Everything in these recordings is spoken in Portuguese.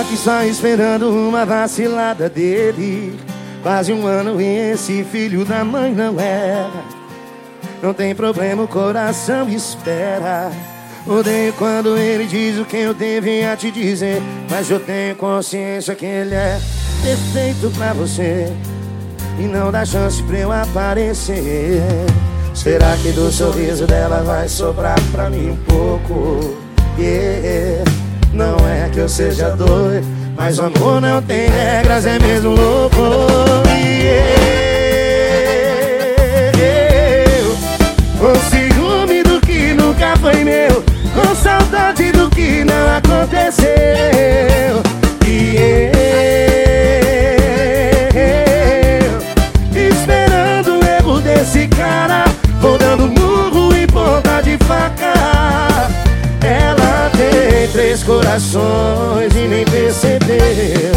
aqui só esperando uma vacilada dele. Quase um ano e esse filho da mãe não era Não tem problema, o coração espera. Odeio quando ele diz o que eu devia te dizer Mas eu tenho consciência que ele é perfeito pra você. E não dá chance pra eu aparecer. Será que do sorriso dela vai sobrar pra mim um pouco? Yeah. Não é que eu seja doido Mas o amor não tem regras, é mesmo louco. Com ciúme do que nunca foi meu Com saudade do que não aconteceu três corações e nem percebeu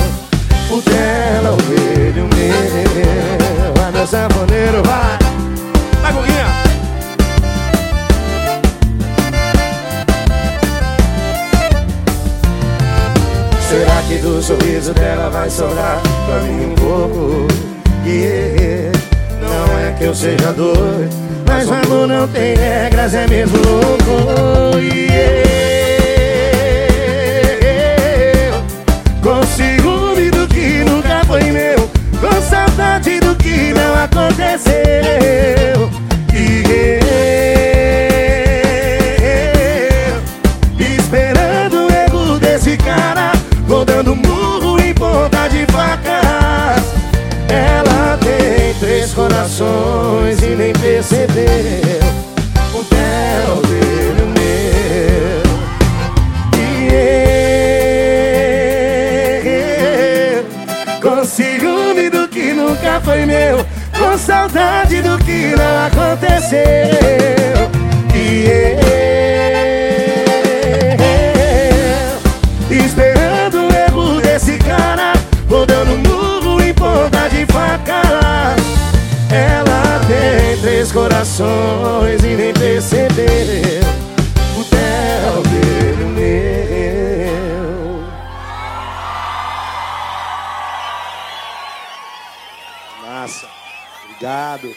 O dela, o dele, o meu Vai meu sanfoneiro, vai Vai, Guguinha! Será que do sorriso dela vai sobrar pra mim um pouco? Yeah. Não é que eu seja doido Mas o amor não tem regras, é mesmo louco yeah. E nem percebeu O dela, o dele, o meu. E eu Com ciúme do que nunca foi meu Com saudade do que não aconteceu. E eu Esperando o erro desse cara Vou dando murro em ponta de faca três corações e nem percebeu O dela, o dele, o meu. Massa, obrigado